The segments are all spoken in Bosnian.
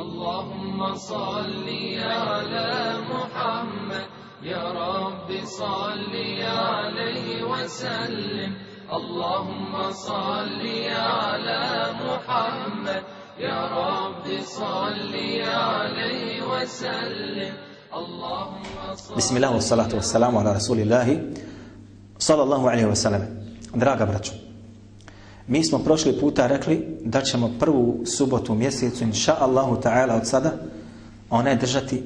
اللهم صل على محمد. يا رب صل عليه وسلم. اللهم صل على محمد. يا رب صل عليه وسلم. بسم الله والصلاة والسلام على رسول الله صلى الله عليه وسلم Draga braćo, mi smo prošli puta rekli da ćemo prvu subotu u mjesecu, inša Allahu ta'ala od sada, one držati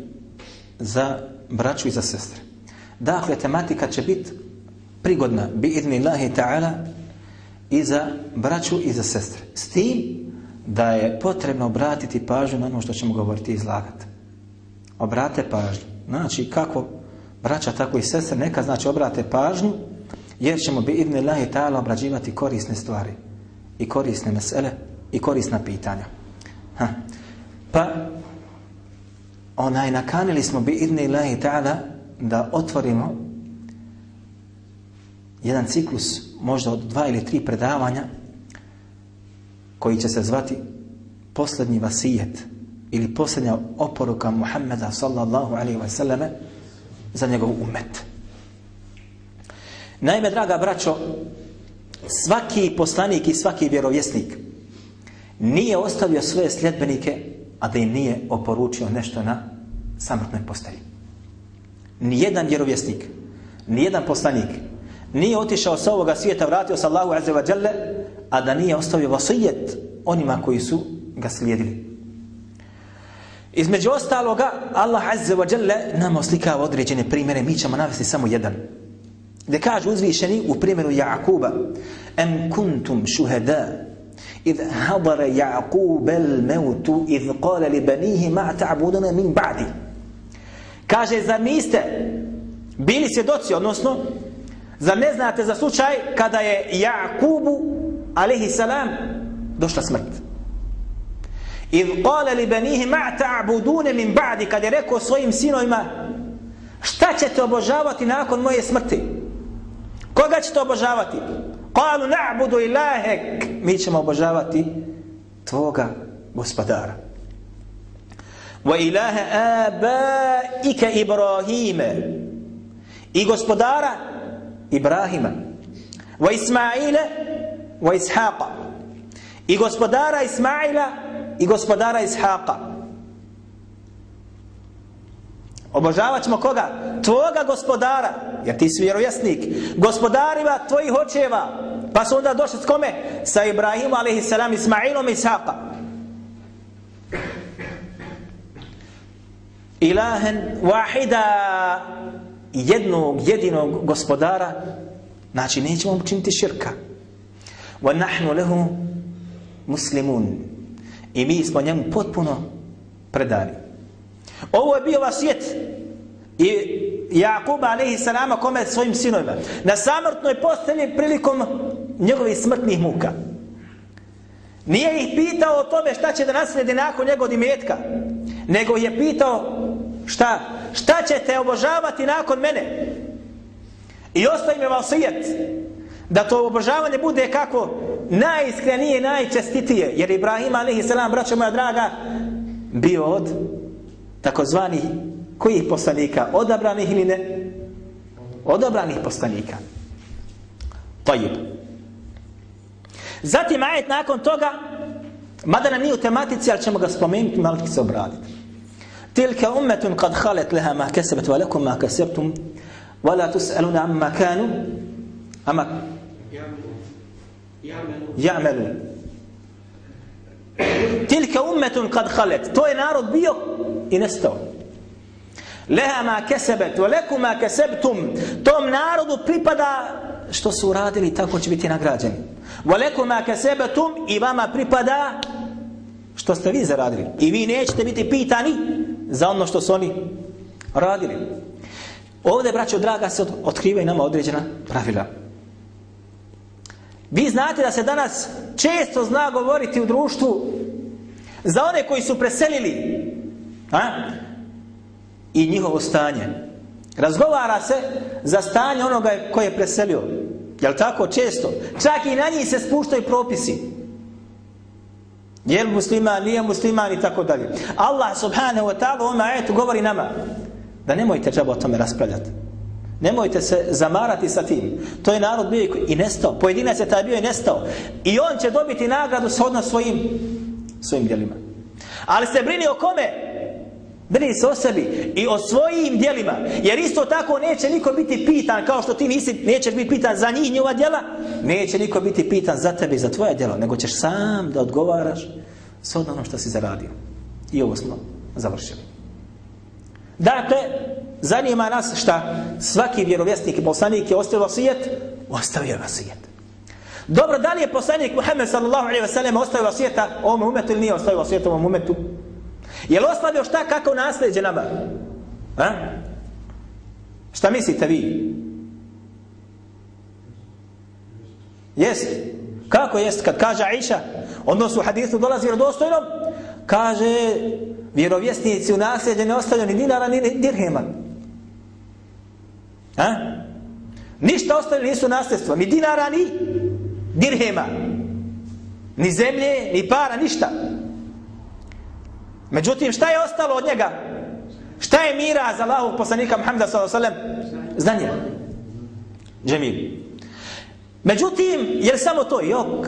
za braću i za sestre. Dakle, tematika će biti prigodna, bi idni Allahi ta'ala, i za braću i za sestre. S tim da je potrebno obratiti pažnju na ono što ćemo govoriti i izlagati. Obrate pažnju. Znači, kako braća, tako i sestre, neka znači obrate pažnju, jer ćemo bi idne Allahi ta'ala obrađivati korisne stvari i korisne mesele i korisna pitanja. Ha. Pa, onaj, nakanili smo bi idne Allahi ta'ala da otvorimo jedan ciklus možda od dva ili tri predavanja koji će se zvati posljednji vasijet ili posljednja oporuka Muhammeda sallallahu alaihi wa sallame za njegov umet. Naime, draga braćo, svaki poslanik i svaki vjerovjesnik nije ostavio svoje sljedbenike, a da im nije oporučio nešto na samrtnoj postelji. Nijedan vjerovjesnik, nijedan poslanik nije otišao sa ovoga svijeta, vratio se Allahu azze wa jalla, a da nije ostavio vasijet onima koji su ga slijedili. Između ostaloga, Allah azze wa jalla nam oslikava određene primjere, mi ćemo navesti samo jedan Gde kaže uzvišeni u primjeru Jakuba, Em kuntum šuhada, إذ حضر يعقوب الموت إذ قال لبنيه ما تعبدون من بعدي kaže zar niste bili svjedoci odnosno zar ne znate za slučaj kada je Jakubu alaihi salam došla smrt idh qala li banihi ma ta'budune min ba'di kad je rekao svojim sinovima šta ćete obožavati nakon moje smrti Koga ćete obožavati? Kalu na'budu ilahek. Mi ćemo obožavati tvoga gospodara. Wa ilaha abaika ibrahime. I gospodara Ibrahima. Wa Ismaila wa Ishaqa. I gospodara Ismaila i gospodara Ishaqa obožavat ćemo koga? tvoga gospodara. Jer ti si vjerovjesnik. Gospodarima tvojih očeva. Pa su onda došli s kome? sa Ibrahima a.s. Ismailom i Ishaqa. Ilahen wahida. Jednog jedinog gospodara. Znači nećemo učiniti širka. Wa nahnu lehu muslimun. I mi smo njemu potpuno predani ovo je bio vasijet i Jakub alaihi salama kome? Svojim sinovima. Na samrtnoj postelji prilikom njegovih smrtnih muka. Nije ih pitao o tome šta će da nasledi nakon njegov imetka nego je pitao šta šta ćete obožavati nakon mene? I ostaje me vasijet da to obožavanje bude kako najiskrenije, najčestitije jer Ibrahim a.s. braćo moja draga bio od takozvanih kojih poslanika? Odabranih ili ne? Odabranih poslanika. Tajib. Zatim ajet nakon toga, mada nam nije u tematici, ali ćemo ga spomenuti, malo ti se obraditi. Tilka ummetun kad halet leha ma kesebet wa lekum ma kesebtum wa la tus'aluna amma kanu amma ja'melu ja'melu tilka ummetun kad halet. To je narod bio i nestao. Leha ma kesebet wa leku ma kesebtum. Tom narodu pripada što su uradili tako će biti nagrađeni. Wa leku ma kesebetum i vama pripada što ste vi zaradili. I vi nećete biti pitani za ono što su oni radili. Ovde braćo draga se otkrivaju nama određena pravila. Vi znate da se danas često zna govoriti u društvu za one koji su preselili a? i njihovo stanje. Razgovara se za stanje onoga koje je preselio. Je tako? Često. Čak i na njih se spuštaju propisi. Je li musliman, nije musliman i tako dalje. Allah subhanahu wa ta'ala u ovom ajetu govori nama da nemojte treba o tome raspravljati. Nemojte se zamarati sa tim. To je narod bio i nestao. Pojedinac je taj bio i nestao. I on će dobiti nagradu shodno svojim, svojim djelima. Ali se brini o kome? Brini se o sebi i o svojim djelima. Jer isto tako neće niko biti pitan kao što ti nisi, nećeš biti pitan za njih njova djela. Neće niko biti pitan za tebe i za tvoje djelo. Nego ćeš sam da odgovaraš s ono što si zaradio. I ovo smo završili. Dakle, zanima nas šta svaki vjerovjesnik i poslanik je ostavio vasijet, ostavio vasijet. Dobro, da li je poslanik Muhammed sallallahu alaihi wasallam ostavio vasijeta ovom umetu ili nije ostavio vasijeta ovom umetu? Je li ostavio šta kako nasljeđe nama? A? Šta mislite vi? Jest. Kako jest kad kaže Aisha? Odnosno u hadithu dolazi vjerodostojno kaže vjerovjesnici u nasljeđe ne ostavljaju ni dinara ni dirhema. A? Ništa ostavili nisu nasljedstva. Ni dinara ni dirhema. Ni zemlje, ni para, ništa. Međutim, šta je ostalo od njega? Šta je mira za Allahog poslanika Muhammeda s.a.v. Znanje. Džemil. Međutim, jer samo to jok.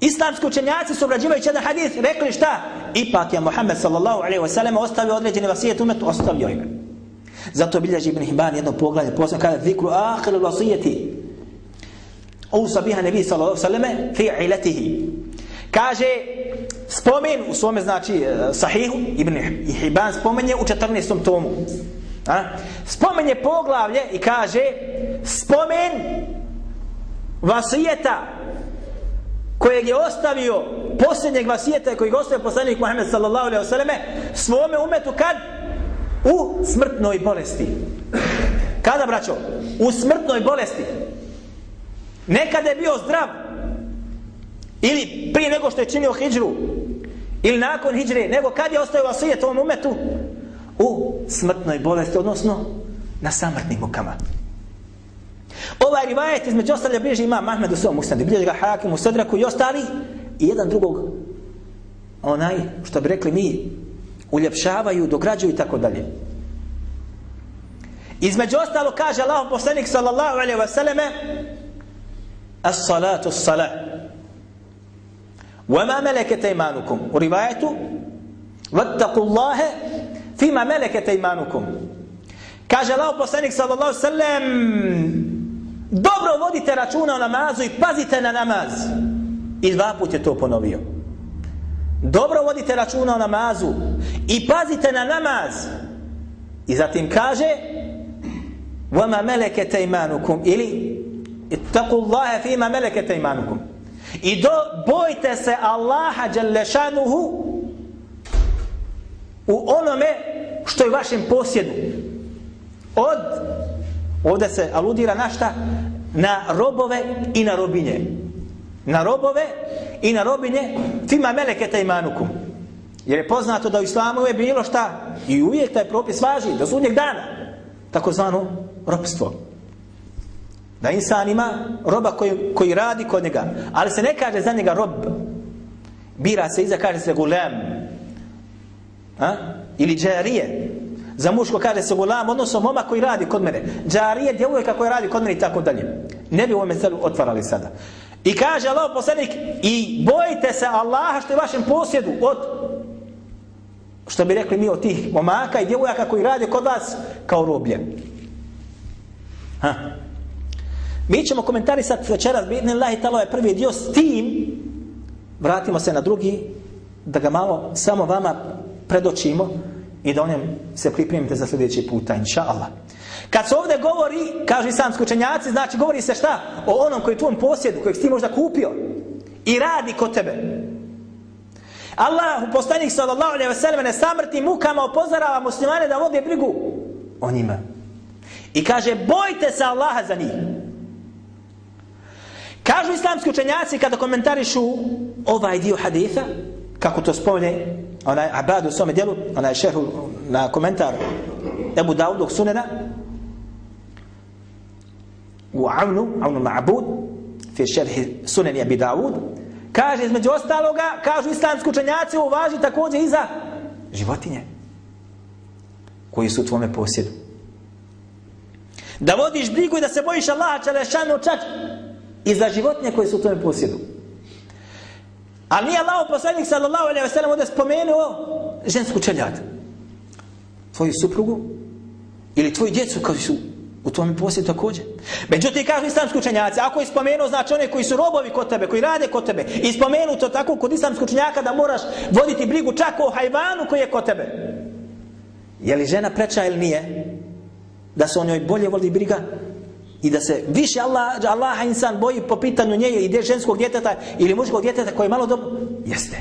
Islamski učenjaci su obrađivajući jedan hadith rekli šta? Ipak je Muhammed sallallahu alaihi wa ostavio određeni vasijet umetu, ostavio ime. Zato bilježi Ibn Hibban jedno poglavlje, posebno kada zikru ahir vasijeti. Usa sabiha nebi sallallahu alejhi ve selleme fi ilatihi. Kaže, spomen u svome znači e, sahihu, Ibn Hibban spomenje u 14. tomu. A? Spomenje poglavlje i kaže, spomen vasijeta kojeg je ostavio posljednjeg vasijeta kojeg je ostavio poslanik Muhammed sallallahu alejhi ve selleme svome umetu kad? U smrtnoj bolesti. Kada, braćo? U smrtnoj bolesti. Nekada je bio zdrav. Ili prije nego što je činio hijđru. Ili nakon hijđre. Nego kad je ostao vasijet ovom umetu? U smrtnoj bolesti, odnosno na samrtnim mukama. Ovaj rivajet između ostalja bliži ima Mahmed u svom ustandi, bliži ga Hakim u Sadraku i ostali i jedan drugog onaj, što bi rekli mi, uljepšavaju, dograđuju i tako dalje. Između ostalo kaže Allah poslanik sallallahu alaihi wa sallame As salatu salat Wa ma melekete imanukum? U rivajetu Vattaku Allahe Fima melekete imanukum. Kaže Allah poslanik sallallahu alaihi sallam Dobro vodite računa o namazu i pazite na namaz. I dva put je to ponovio Dobro vodite računa o namazu i pazite na namaz. I zatim kaže وَمَا مَلَكَتَ إِمَانُكُمْ ili ittaqu Allahe fima melekete imanukum. I do, bojte se Allaha Đalešanuhu u onome što je vašem posjedu. Od Ovdje se aludira na šta? Na robove i na robinje. Na robove i na robinje fima meleketa imanukum. Jer je poznato da u islamu je bilo šta i uvijek taj propis važi do sudnjeg dana. Takozvano robstvo. Da insan ima roba koji, koji radi kod njega. Ali se ne kaže za njega rob. Bira se iza, kaže se gulem. A? Ili džarije. Za muško kaže se gulam, odnosno moma koji radi kod mene. Džarije, djevojka koja radi kod mene i tako dalje. Ne bi u ovome celu otvarali sada. I kaže Allah poslanik, i bojite se Allaha što je vašem posjedu od što bi rekli mi od tih momaka i djevojaka koji rade kod vas kao roblje. Ha. Mi ćemo komentarisati večeras, bidni Allah i talo ovaj je prvi dio s tim, vratimo se na drugi, da ga malo samo vama predočimo, i da o njem se pripremite za sljedeći puta, inša Allah. Kad se ovdje govori, kažu islamski učenjaci, znači govori se šta? O onom koji je tvojom posjedu, kojeg si ti možda kupio i radi kod tebe. Allah u poslanik sallallahu alaihi wa sallam ne samrti mukama upozorava muslimane da vode brigu o njima. I kaže, bojte se Allaha za njih. Kažu islamski učenjaci kada komentarišu ovaj dio haditha, kako to spomne onaj Abad u svome djelu, onaj šehu na komentar Ebu Daudog sunena u Avnu, Avnu Ma'bud fi šerhi suneni Abi Daud Kaže, između ostaloga, kažu islamski učenjaci, ovo važi također i za životinje koji su u tvome posjedu. Da vodiš brigu i da se bojiš Allaha Čelešanu čak i za životinje koje su u tvome posjedu. Ali nije Allah poslanik sallallahu alaihi wa sallam ovdje spomenuo žensku čeljad. Tvoju suprugu ili tvoju djecu koji su u tome postoji također. Međutim, kažu islamski učenjaci, ako je spomenuo, znači one koji su robovi kod tebe, koji rade kod tebe, i spomenu to tako kod islamskog učenjaka da moraš voditi brigu čak o hajvanu koji je kod tebe. Je li žena preča ili nije? Da se o njoj bolje vodi briga i da se više Allah, Allah insan boji po pitanju nje i ženskog djeteta ili muškog djeteta koji je malo dobro? Jeste.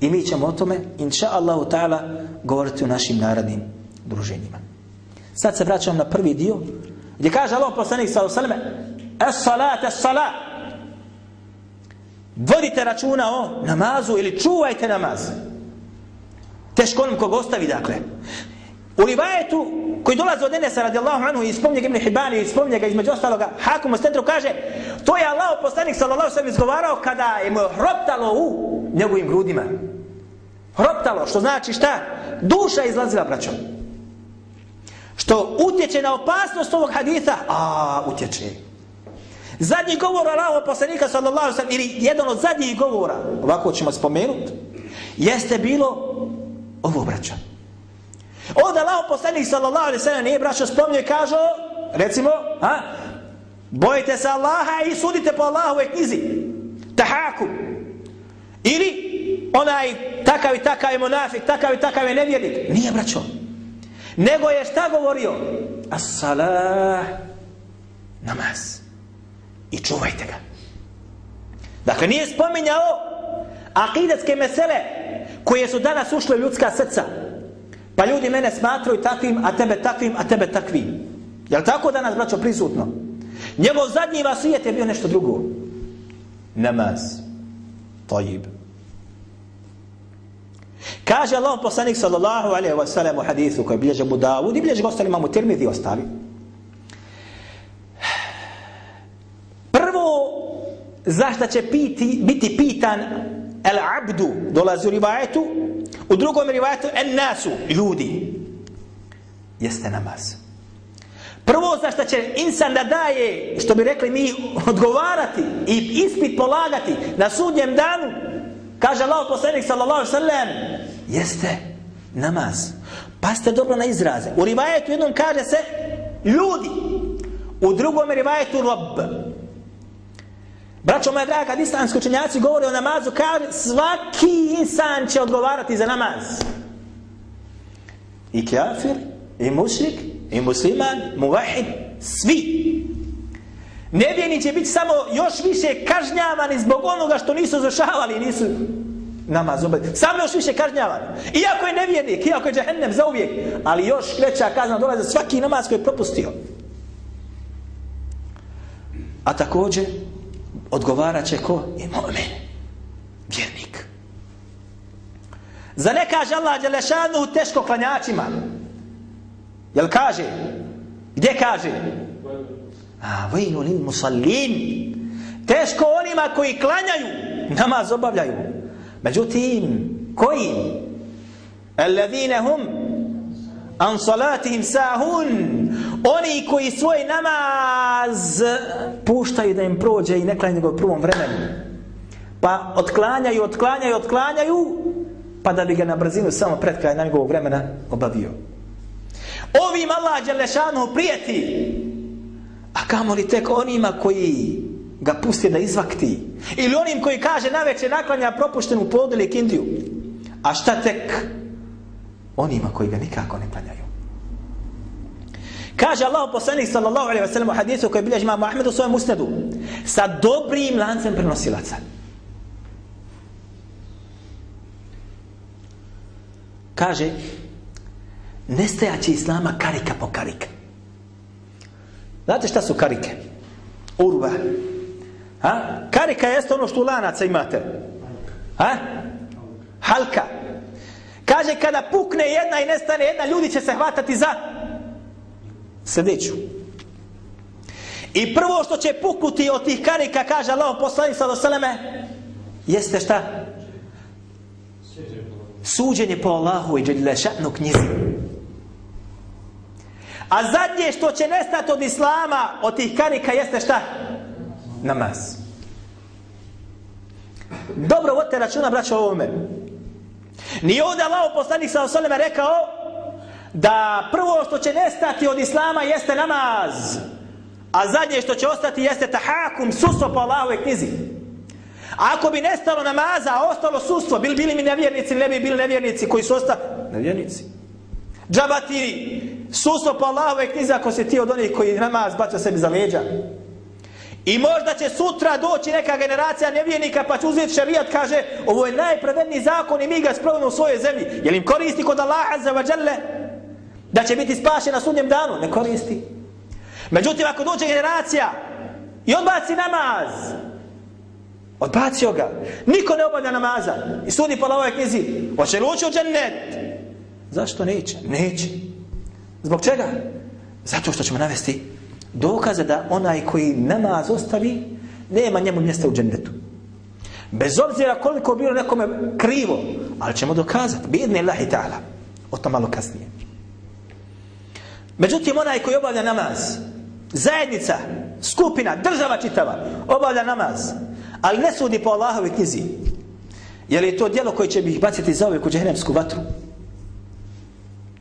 I mi ćemo o tome, inša Allahu ta'ala, govoriti u našim narodnim druženjima. Sad se vraćam na prvi dio, gdje kaže Allah poslanik sallahu selleme: es salat, es salat. Vodite računa o namazu ili čuvajte namaz. Teško onom kog ostavi, dakle. U rivajetu koji dolazi od Enesa radijallahu anhu i spomnje ga Ibn Hibani i spomnje ga između ostaloga Hakum u stentru kaže to je Allah poslanik sallallahu sallam izgovarao kada je mu hroptalo u njegovim grudima. Hroptalo, što znači šta? Duša izlazila, braćom. Što utječe na opasnost ovog haditha? A, utječe. Zadnji govor Allahov poslanika sallallahu sallam ili jedan od zadnjih govora, ovako ćemo spomenuti, jeste bilo ovo braća. Ovdje Allahov poslanik sallallahu ve sellem nije braćo spomnio i recimo, a, bojite se Allaha i sudite po Allahove knjizi. Tahakum. Ili onaj takav i takav je monafik, takav i takav je nevjernik. Nije braćo. Nego je šta govorio? As-salah namaz. I čuvajte ga. Dakle, nije spominjao akidetske mesele koje su danas ušle u ljudska srca. Pa ljudi mene smatraju takvim, a tebe takvim, a tebe takvim. Jel tako danas, braćo, prisutno? Njegov zadnji vasijet je bio nešto drugo. Namaz. Tajib. Kaže Allah poslanik sallallahu alaihi wa sallam u hadithu koji bilježe mu Dawud i bilježe ga ostali imamo Tirmidhi i ostali. Prvo, zašto će piti, biti pitan el abdu, dolazi u rivajetu, u drugom rivajetu en nasu, ljudi, jeste namaz. Prvo zašto će insan da daje, što bi rekli mi, odgovarati i ispit polagati na sudnjem danu, kaže Allah poslanik sallallahu sallam, jeste namaz. Pa dobro na izraze. U rivajetu jednom kaže se ljudi. U drugom rivajetu rob. Braćo moja draga, kad islamski učenjaci govore o namazu, kaže svaki insan će odgovarati za namaz. I kafir, i mušrik, i musliman, muvahid, svi. Nevjeni će biti samo još više kažnjavani zbog onoga što nisu zašavali, nisu namaz obavili. Samo još više kažnjavani. Iako je nevjernik, iako je džahennem za uvijek, ali još veća kazna dolaze za svaki namaz koji je propustio. A također, odgovarat će ko? I mu'min. Vjernik. Za ne kaže Allah Đelešanu teško klanjačima. Jel kaže? Gdje kaže? A, vajnu lin musallin. Teško onima koji klanjaju, namaz obavljaju. Međutim, koji? Alladine hum an salatihim sahun oni koji svoj namaz puštaju da im prođe i ne klanjaju ga u prvom vremenu pa otklanjaju, otklanjaju, otklanjaju pa da bi ga na brzinu samo pred kraj njegovog vremena obavio ovim Allah Đelešanu prijeti a kamo li tek onima koji ga pusti da izvakti ili onim koji kaže najveće naklanja propuštenu podu ili kindiju a šta tek onima koji ga nikako ne klanjaju Kaže Allah poslanik sallallahu alejhi ve sellem u hadisu koji bilježi Imam Ahmed u svojem musnedu sa dobrim lancem prenosilaca. Kaže nestajaće islama karika po karika. Znate šta su karike? Urva. Ha? Karika jeste ono što u lanaca imate. Ha? Halka. Kaže kada pukne jedna i nestane jedna, ljudi će se hvatati za sljedeću. I prvo što će puknuti od tih karika, kaže Allah poslanik sa doseleme, jeste šta? Suđenje po Allahu i Đelešanu knjizi. A zadnje što će nestati od Islama, od tih karika, jeste šta? Namaz. Dobro, vodite računa, braćo, ovome. Nije ovdje Allah poslanik sa osaleme rekao da prvo što će nestati od Islama jeste namaz. A zadnje što će ostati jeste tahakum, sustvo po Allahove knjizi. A ako bi nestalo namaza, a ostalo sustvo, bili, bili mi nevjernici ili ne bi bili nevjernici koji su ostali? Nevjernici. Džabati sustvo pa po Allahove knjizi ako se ti od onih koji namaz bacio sebi za leđa. I možda će sutra doći neka generacija nevjernika pa će uzeti šarijat, kaže ovo je najpravedniji zakon i mi ga sprovodimo u svojoj zemlji. Je li im koristi kod Allaha za vađale da će biti spašen na sudnjem danu? Ne koristi. Međutim, ako dođe generacija i odbaci namaz, odbacio ga, niko ne obavlja namaza i sudi po ovoj knjizi, hoće li ući u džennet? Zašto neće? Neće. Zbog čega? Zato što ćemo navesti dokaze da onaj koji namaz ostavi, nema njemu mjesta u džennetu. Bez obzira koliko bilo nekome krivo, ali ćemo dokazati, bidne Allahi ta'ala, o to malo kasnije. Međutim, onaj koji obavlja namaz, zajednica, skupina, država čitava, obavlja namaz, ali ne sudi po Allahovi knjizi, je li to djelo koje će ih baciti za uvijek u džehennemsku vatru?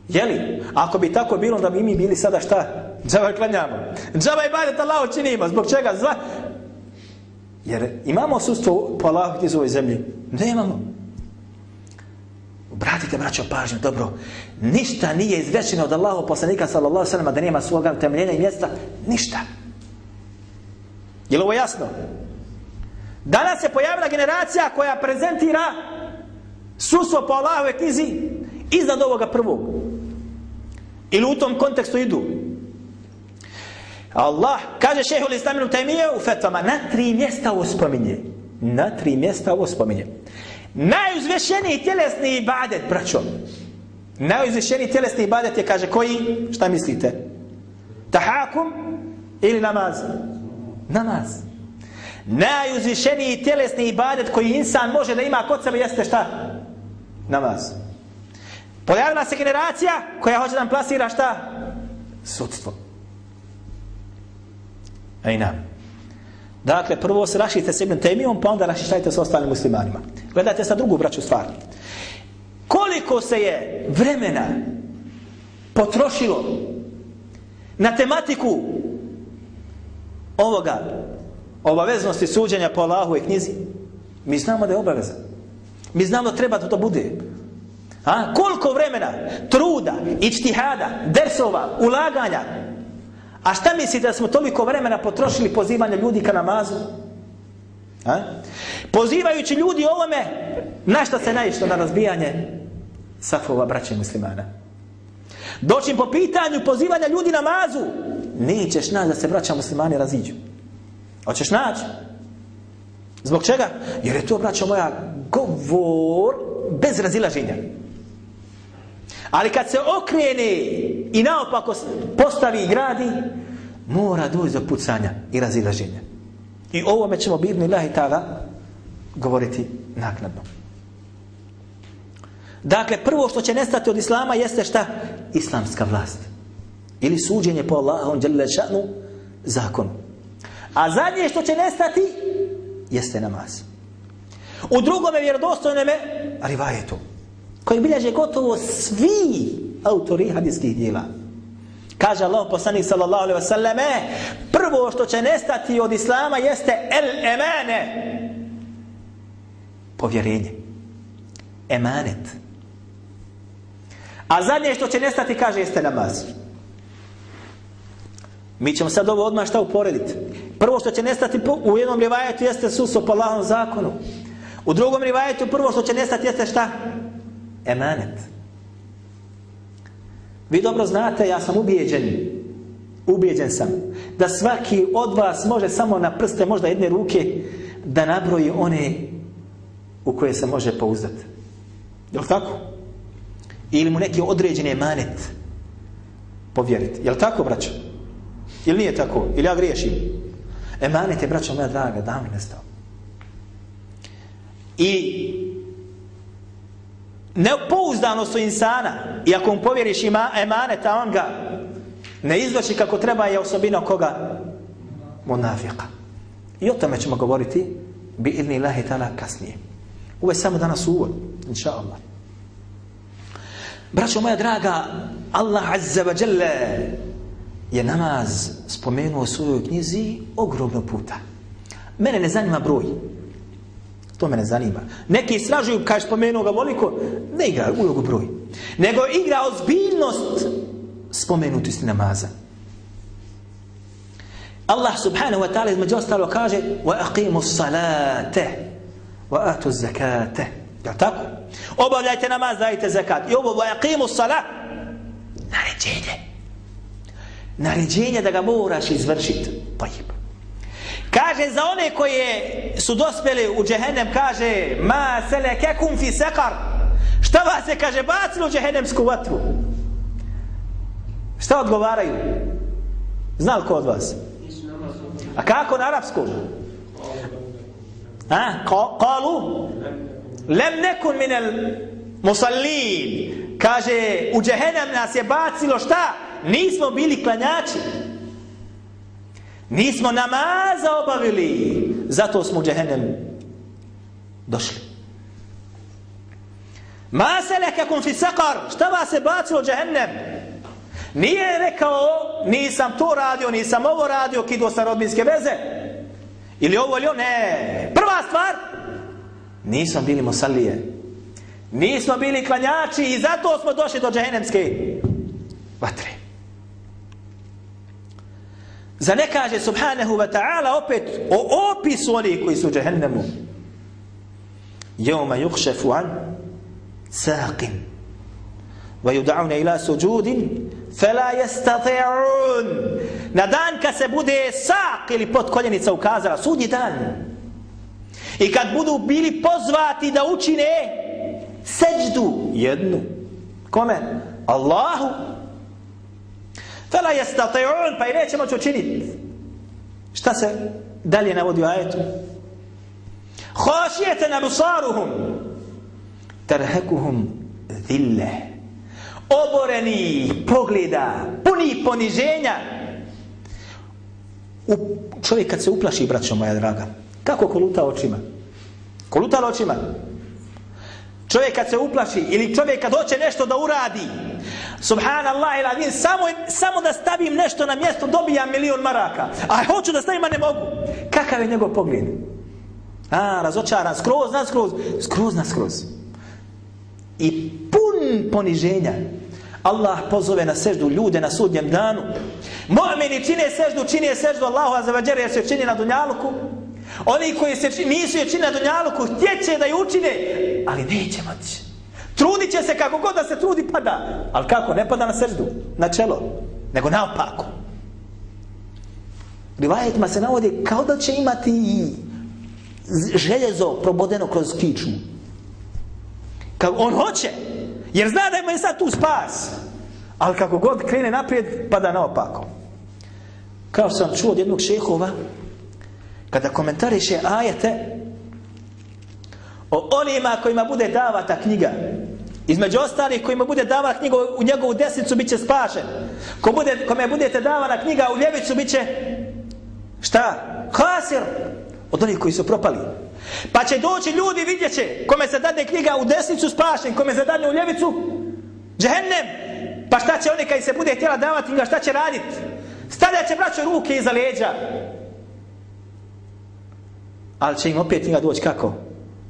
Jeli? Ako bi tako bilo, da bi mi bili sada šta? Džaba klanjamo. Džaba i badet Allah činimo. Zbog čega? Zva... Jer imamo sustvo po Allahu iz ovoj zemlji. Ne imamo. Obratite, braćo, pažnju, dobro. Ništa nije izrečeno od Allahu poslanika, sallallahu sallam, da nema svoga temeljenja i mjesta. Ništa. Je li ovo jasno? Danas se pojavila generacija koja prezentira sustvo po Allahove knjizi iznad ovoga prvog. Ili u tom kontekstu idu. Allah, kaže šehu li islaminu tajmije u fetvama, na tri mjesta ovo spominje. Na tri mjesta ovo spominje. Najuzvešeniji tjelesni ibadet, braćo. Najuzvešeniji tjelesni ibadet je, kaže, koji? Šta mislite? Tahakum ili namaz? Namaz. Najuzvišeniji tjelesni ibadet koji insan može da ima kod sebe jeste šta? Namaz. Pojavila se generacija koja hoće da nam plasira šta? Sudstvo. Ejna. Dakle, prvo se rašite s Ibn Temijom, pa onda rašištajte s ostalim muslimanima. Gledajte sa drugu braću stvar. Koliko se je vremena potrošilo na tematiku ovoga obaveznosti suđenja po Allahu i knjizi, mi znamo da je obaveza. Mi znamo da treba da to bude. A? Koliko vremena, truda, ičtihada, dersova, ulaganja. A šta mislite da smo toliko vremena potrošili pozivanje ljudi ka namazu? A? Pozivajući ljudi ovome, na šta se naišlo na razbijanje safova braće muslimana? Doćim po pitanju pozivanja ljudi namazu, nećeš naći da se braća muslimani raziđu. Hoćeš naći? Zbog čega? Jer je to, braćo moja, govor bez razilaženja. Ali kad se okrene i naopako postavi i gradi, mora doći do pucanja i razilaženja. I ovome ćemo birni lahi ta'ala govoriti naknadno. Dakle, prvo što će nestati od Islama jeste šta? Islamska vlast. Ili suđenje po Allahom šanu zakonu. A zadnje što će nestati jeste namaz. U drugome vjerodostojnome rivajetu koji bilježe gotovo svi autori hadijskih dijela. Kaže Allah poslanik sallallahu alaihi wasallam eh, prvo što će nestati od Islama jeste el emane. Povjerenje. Emanet. A zadnje što će nestati kaže jeste namaz. Mi ćemo sad ovo odmah šta uporediti prvo što će nestati u jednom rivajetu jeste suso po Allahom zakonu. U drugom rivajetu prvo što će nestati jeste šta? Emanet. Vi dobro znate, ja sam ubijeđen, ubijeđen sam, da svaki od vas može samo na prste, možda jedne ruke, da nabroji one u koje se može pouzdati. Je li tako? Ili mu neki određeni emanet povjeriti. Je li tako, braćo? Ili nije tako? Ili ja griješim? Emanet je, braćo moja draga, davno nestao. i nepouzdanost u insana. I ako mu povjeriš ima emaneta on ga ne izvrši kako treba je osobina koga? Munafika i o tome ćemo govoriti bi idni lahi tala kasnije. Ovo je samo danas uvod inša Allah. Braćo moja draga Allah azza wa jalla je namaz spomenuo u svojoj knjizi ogromno puta. Mene ne zanima broj. To me ne zanima. Neki istražuju, kaže spomenuo ga voliko, ne igra ulogu broj. Nego igra ozbiljnost spomenutosti namaza. Allah subhanahu wa ta'ala između ostalo kaže wa aqimu salate wa atu zakate. Ja tako? Obavljajte namaz, dajte zakat. I ovo wa aqimu salat naređenje. Naređenje da ga moraš izvršiti. Pa jeba. Kaže za one koje su dospjeli u džehennem, kaže ma selekekum fi sekar. Šta vas se kaže bacilo u džehennemsku vatru? Šta odgovaraju? Zna li ko od vas? A kako na arapskom? A? Kalu? Lem nekun minel musallin. Kaže, u džehennem nas je bacilo šta? Nismo bili klanjači. Nismo namaza obavili. Zato smo u džehennem došli. Ma se lekakum fi sakar. Šta vas se bacilo u džehennem? Nije rekao, nisam to radio, nisam ovo radio, kido sa rodbinske veze. Ili ovo ili ovo, ne. Prva stvar, nismo bili mosalije. Nismo bili klanjači i zato smo došli do džehennemske vatre. Za ne kaže subhanahu wa ta'ala opet o opisu onih koji su u džehennemu. Jevma yukšefu an saqin wa yud'auna ila sujudin fala yastati'un. Na dan kad se bude saq ili potkoljenica ukazala sudnji dan. I kad budu bili pozvati da učine seđdu jednu. Kome? Allahu. Fela jestati'un, pa i neće moći učiniti. Šta se dalje navodi u ajetu? Hošijete na terhekuhum zille. Oboreni pogleda, puni poniženja. U, čovjek kad se uplaši, braćo moja draga, kako koluta očima? Koluta očima? Čovjek kad se uplaši ili čovjek kad hoće nešto da uradi, subhanallah ila din, samo, samo da stavim nešto na mjesto dobijam milion maraka. A hoću da stavim, a ne mogu. Kakav je njegov pogled? A, razočaran, skroz na skroz, skroz na skroz. I pun poniženja. Allah pozove na seždu ljude na sudnjem danu. Mu'mini čine seždu, čine seždu Allahu azavađer jer se čini na dunjaluku. Oni koji se nisu je čini na dunjaluku, htjeće da ju učine, ali neće moći. Trudit će se kako god da se trudi, pada. Ali kako? Ne pada na srdu, na čelo, nego naopako. Rivajetima se navodi kao da će imati željezo probodeno kroz kiču. Kao on hoće, jer zna da ima sad tu spas. Ali kako god krene naprijed, pada naopako. Kao sam čuo od jednog šehova, kada komentariše ajete, o onima kojima bude davata knjiga između ostalih kojima bude davana knjiga u njegovu desnicu bit će spašen. Ko bude, kome budete davana knjiga u ljevicu bit će šta? Hasir od onih koji su propali. Pa će doći ljudi vidjet će kome se dadne knjiga u desnicu spašen. Kome se dadne u ljevicu džehennem. Pa šta će oni kad se bude htjela davati knjiga šta će radit? Stavljat će braćo ruke iza leđa. Ali će im opet knjiga doći kako?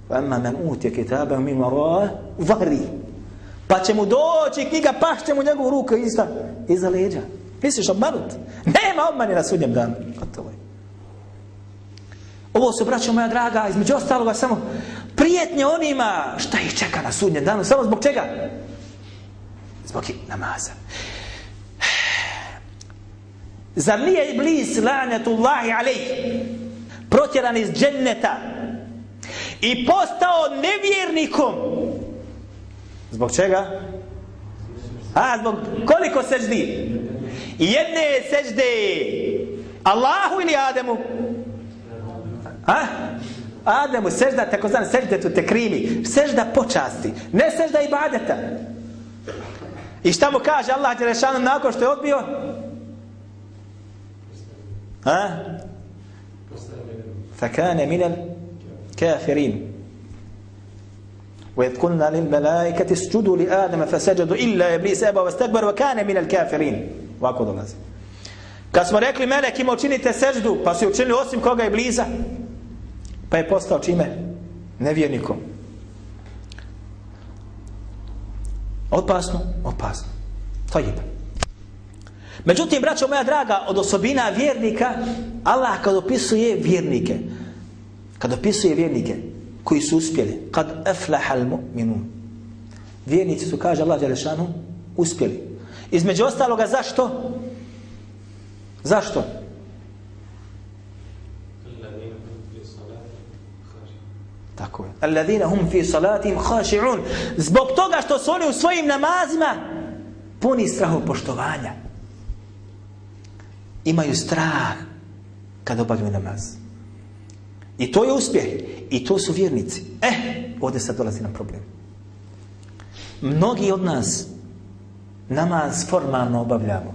Amma men utje kitabe min mara vahri. Pa će mu doći knjiga, pašće mu njegovu ruku iza, iza leđa. Misliš obmanut? Nema obmane na sudnjem danu. Gotovo je. Ovo su, braćo moja draga, između ostaloga samo prijetnje onima šta ih čeka na sudnjem danu. Samo zbog čega? Zbog namaza. Zar nije iblis lanetullahi alejh protjeran iz dženneta i postao nevjernikom. Zbog čega? A, zbog koliko seždi? Jedne sežde Allahu ili Ademu? A? Ademu sežda, tako znam, sežda tu te krimi. Sežda počasti. Ne sežda ibadeta. I šta mu kaže Allah Đelešanu nakon što je odbio? Ha? Fakane minel kafirin. وإذ قلنا للملائكة اسجدوا لآدم فسجدوا إلا إبليس أبى واستكبر وكان من الكافرين ovako dolazi kad smo rekli melekima učinite seždu pa su učinili osim koga je bliza pa je postao čime nevjernikom opasno opasno to je međutim braćo moja draga od osobina vjernika Allah kad opisuje vjernike kad opisuje vjernike koji su uspjeli. Kad aflaha almu'minun. Vjernici su kaže Allah dželešanu uspjeli. Između ostaloga zašto? Zašto? Tako je. Alladina hum fi salatihim khashi'un. Zbog toga što su oni u svojim namazima puni strahu poštovanja. Imaju strah kad obavljaju namaz. I to je uspjeh. I to su vjernici. Eh, ovdje sad dolazi na problem. Mnogi od nas namaz formalno obavljamo.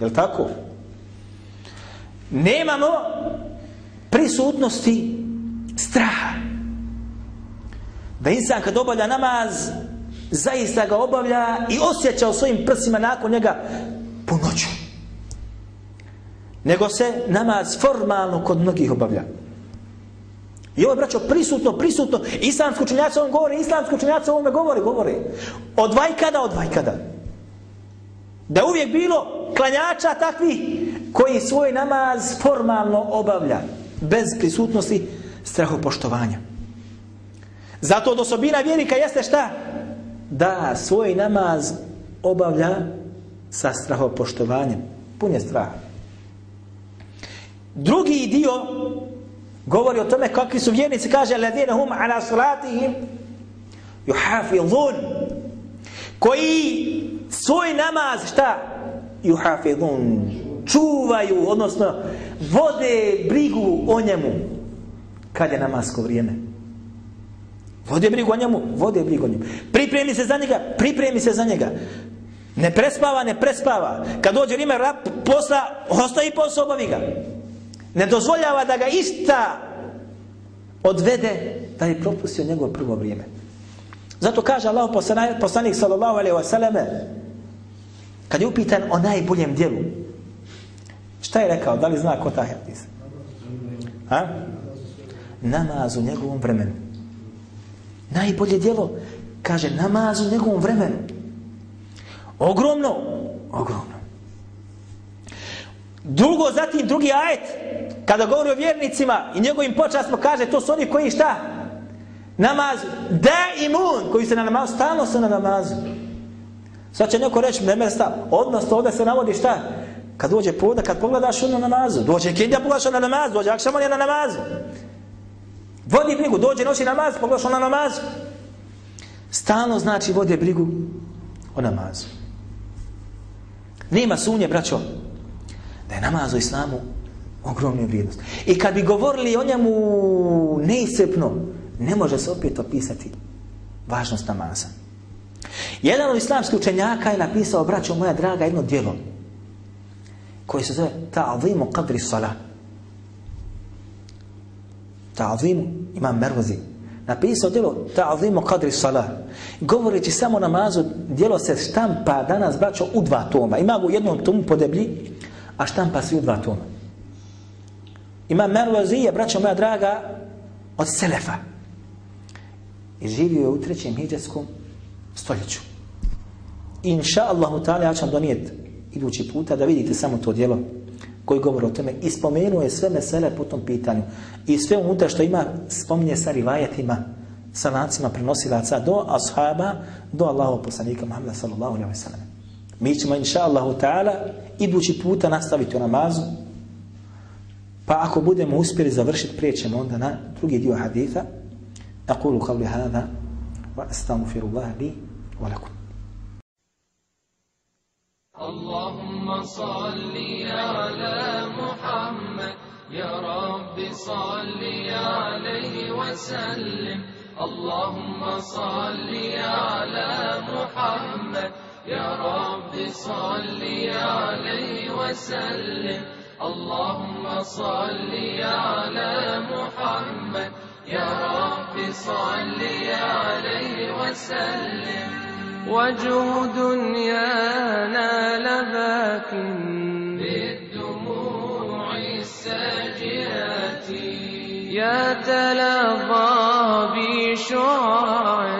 Je li tako? Nemamo prisutnosti straha. Da insan kad obavlja namaz, zaista ga obavlja i osjeća u svojim prsima nakon njega po noću. Nego se namaz formalno kod mnogih obavlja. I ovo je, braćo, prisutno, prisutno. Islamsko učenjaca on govori, islamsko učenjaca ovome govori, govori. Od vajkada, od vajkada. Da uvijek bilo klanjača takvi koji svoj namaz formalno obavlja. Bez prisutnosti strahopoštovanja. Zato od osobina vjernika jeste šta? Da svoj namaz obavlja sa strahopoštovanjem. Pun je strah. Drugi dio govori o tome kakvi su vjernici, kaže ladine hum ala salatihim yuhafizun koji svoj namaz šta? Yuhafizun čuvaju, odnosno vode brigu o njemu. Kad je namasko vrijeme? Vode brigu o njemu vode brigu o njemu. Pripremi se za njega pripremi se za njega. Ne prespava, ne prespava. Kad dođe vrijeme posla ostaje posao, obavi ga ne dozvoljava da ga ista odvede da je propustio njegovo prvo vrijeme. Zato kaže Allah poslanik sallallahu alaihi wa sallame kad je upitan o najboljem dijelu šta je rekao? Da li zna ko ta hadis? Ha? Namaz u njegovom vremenu. Najbolje dijelo kaže namaz u njegovom vremenu. Ogromno. Ogromno. Drugo, zatim drugi ajet, kada govori o vjernicima i njegovim počastima, kaže, to su oni koji šta? Namaz, da imun, koji se na namazu, stalno se na namazu. Sad će neko reći, ne mesta, odnosno ovdje se navodi šta? Kad dođe poda, kad pogledaš na namazu, dođe kindja, pogledaš na namazu, dođe akšaman je na namazu. Vodi brigu, dođe noći namaz, pogledaš na namazu. Stalno znači vodi brigu o namazu. Nema sunje, braćo, da je namaz u islamu ogromna vrijednost. I kad bi govorili o njemu neisepno, ne može se opet opisati važnost namaza. Jedan od islamskih učenjaka je napisao, braćo moja draga, jedno djelo koje se zove Ta'zimu qadri salat. Ta'zimu, ima mervozi. Napisao djelo Ta'zimu qadri salat. Govoreći samo namazu, djelo se štampa danas, braćo, u dva toma. Ima u jednom tomu podeblji, a štampa svi u dva toma. Ima Mervazija, braćo moja draga, od Selefa. I živio je u trećem hijđarskom stoljeću. Inša Allahu ta'ala, ja ću vam donijeti idući puta da vidite samo to djelo koji govori o tome. I spomenuo je sve mesele po tom pitanju. I sve unutra što ima, spominje sa rivajetima, sa lancima prenosilaca do ashaba, do Allahov poslanika Muhammeda sallallahu alaihi wa sallam. Mi ćemo, inša Allahu ta'ala, idući puta nastaviti u namazu, pa ako budemo uspjeli završiti, prijećemo onda na drugi dio haditha. Aqulu qavli hada, wa astaghfirullaha li wa lakum. اللهم صل على محمد يا رب صل عليه وسلم اللهم صل على محمد يا رب صل عليه وسلم. اللهم صل على محمد. يا رب صل عليه وسلم. وجود ينال باك بالدموع الساجئات يتلظى بشعاع